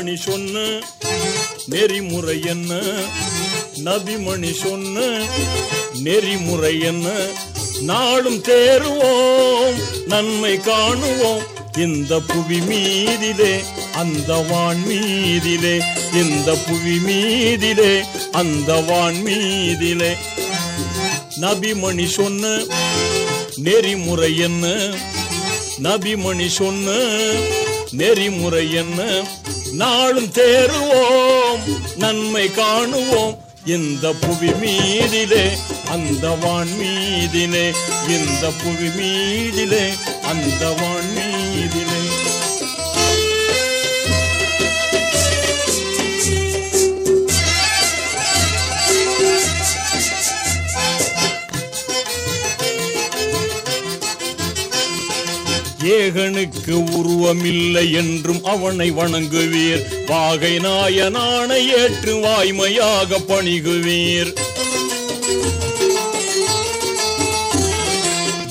நபிமணி சொன்ன நெறிமுறை என்ன? நபிமணி சொன்ன நெறிமுறை என்ன? நாளும் தேருவோம் நன்மை காணுவோம். இந்த புவி மீதிலே அந்த வான் மீதிலே இந்த புவி மீதிலே அந்த வான் மீதிலே. நபிமணி சொன்ன நெறிமுறை என்ன? நபிமணி சொன்ன நெறிமுறை என்ன? நாளும் தேருவோம் நன்மை காணுவோம். இந்த புவி மீதிலே அந்த வான் மீதிலே இந்த புவி மீதிலே அந்த வான் மீதிலே. நாயகனுக்கு உருவமில்லை என்றும் அவனை வணங்குவீர். வாகை நாயனான ஏற்று வாய்மையாக பணிகுவீர்.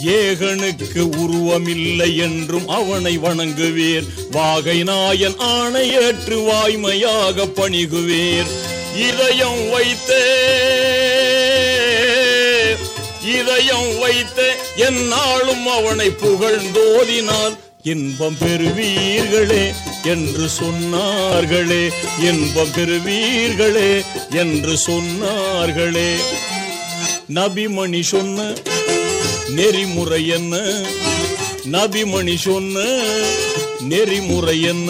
ஏகனுக்கு உருவமில்லை என்றும் அவனை வணங்குவீர். வாகை நாயன் ஆணையேற்று வாய்மையாக பணிகுவீர். இதயம் வைத்தே இதயம் வைத்த என்னாலும் அவனை புகழ்ந்தோதினால் இன்பம் பெறுவீர்களே என்று சொன்னார்களே இன்பம் பெறுவீர்களே என்று சொன்னார்களே. நபிமணி சொன்ன நெறிமுறை என்ன? நபிமணி சொன்ன நெறிமுறை என்ன?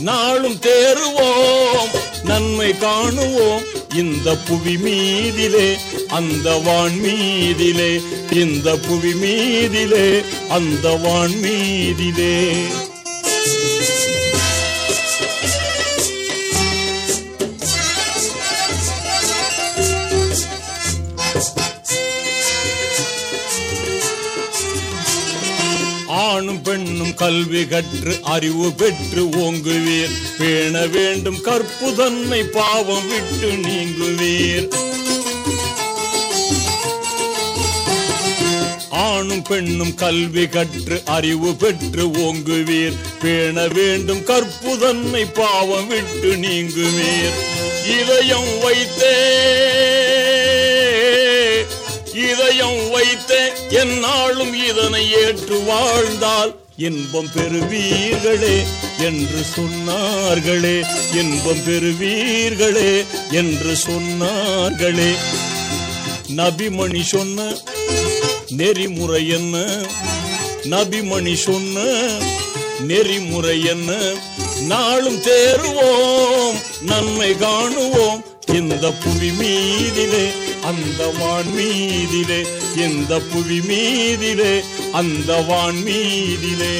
நாளும் தேறுவோம் நன்மை காணுவோம் இந்த புவி மீதிலே அந்த வான் மீதிலே இந்த புவி மீதிலே அந்த வான் மீதிலே. ஆணும் பெண்ணும் கல்வி கற்று அறிவு பெற்று ஓங்குவீர். பேண வேண்டும் கற்பு தன்னை பாவம் விட்டு நீங்குவீர். ஆணும் பெண்ணும் கல்வி கற்று அறிவு பெற்று ஓங்குவீர். பேண வேண்டும் கற்பு தன்னை பாவம் விட்டு நீங்குவீர். இதயம் வைத்தே இதயம் வைத்தே என்னாலும் இதனை ஏற்று வாழ்ந்தால் இன்பம் பெறுவீர்களே என்று சொன்னார்களே. இன்பம் பெறுவீர்களே என்று சொன்னார்களே. நபிமணி சொன்ன நெறிமுறை என்ன? நபிமணி சொன்ன நெறிமுறை என்ன? நாளும் தேருவோம் நன்மை காணுவோம் இந்த புவி மீதிலே அந்த வான் மீதிலே இந்த புவி மீதிலே அந்த வான் மீதிலே.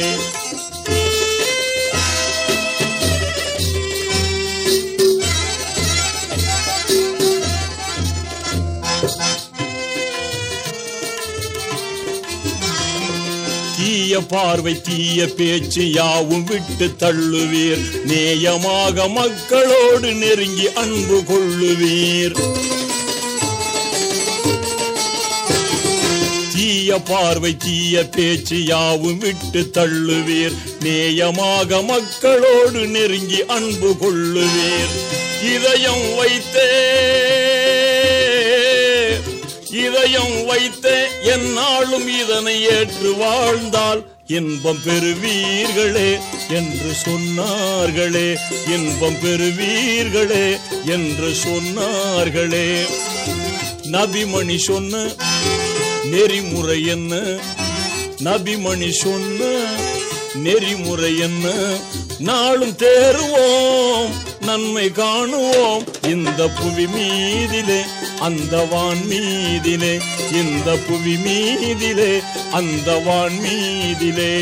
தீய பார்வை தீய பேச்சு யாவும் விட்டு தள்ளுவீர். நேயமாக மக்களோடு நெருங்கி அன்பு கொள்ளுவீர். தீய பார்வை தீய பேச்சு யாவும் விட்டு தள்ளுவீர். நேயமாக மக்களோடு நெருங்கி அன்பு கொள்ளுவீர். இதயம் வைத்தே இதயம் வைத்தே என்னாலும் இதனை ஏற்று வாழ்ந்தால் இன்பம் பெறுவீர்களே என்று சொன்னார்களே. இன்பம் பெறுவீர்களே என்று சொன்னார்களே. நபிமணி சொன்ன நெறிமுறை என்ன? நபிமணி சொன்ன நெறிமுறை என்ன? நாளும் தேறுவோம் நன்மை காணுவோம். இந்த இந்த புவி மீதிலே அந்த வான் மீதிலே இந்த புவி மீதிலே அந்த வான் மீதிலே.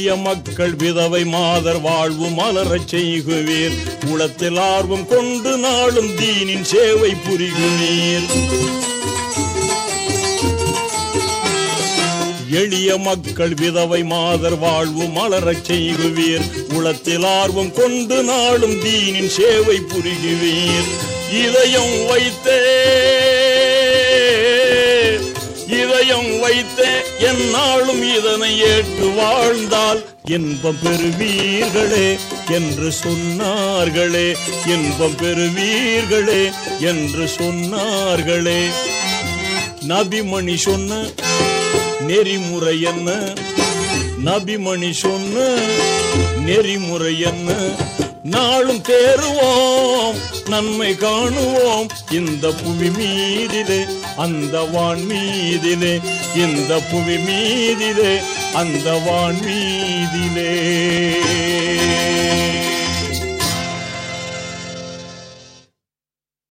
எளிய மக்கள் விதவை மாதர் வாழ்வு மலரச் செய்குவீர். உளத்தில் ஆர்வம் கொண்டு நாளும் தீனின் சேவை புரிகுவீர். எளிய மக்கள் விதவை மாதர் வாழ்வு மலரச் செய்குவீர். உளத்தில் ஆர்வம் கொண்டு நாளும் தீனின் சேவை புரிகுவீர். இதயம் வைத்தே வைத்தே என்னாலும் இதனை ஏற்று வாழ்ந்தால் இன்பம் பெறுவீர்களே என்று சொன்னார்களே. இன்பம் பெறுவீர்களே என்று சொன்னார்களே. நபிமணி சொன்ன நெறிமுறை என்ன? நபிமணி சொன்ன நெறிமுறை என்ன? நாளும் தேறுவோம் நன்மை காணுவோம். இந்த புவி மீதிலே அந்த வான் மீதிலே இந்த புவி மீதிலே அந்த வான் மீதிலே.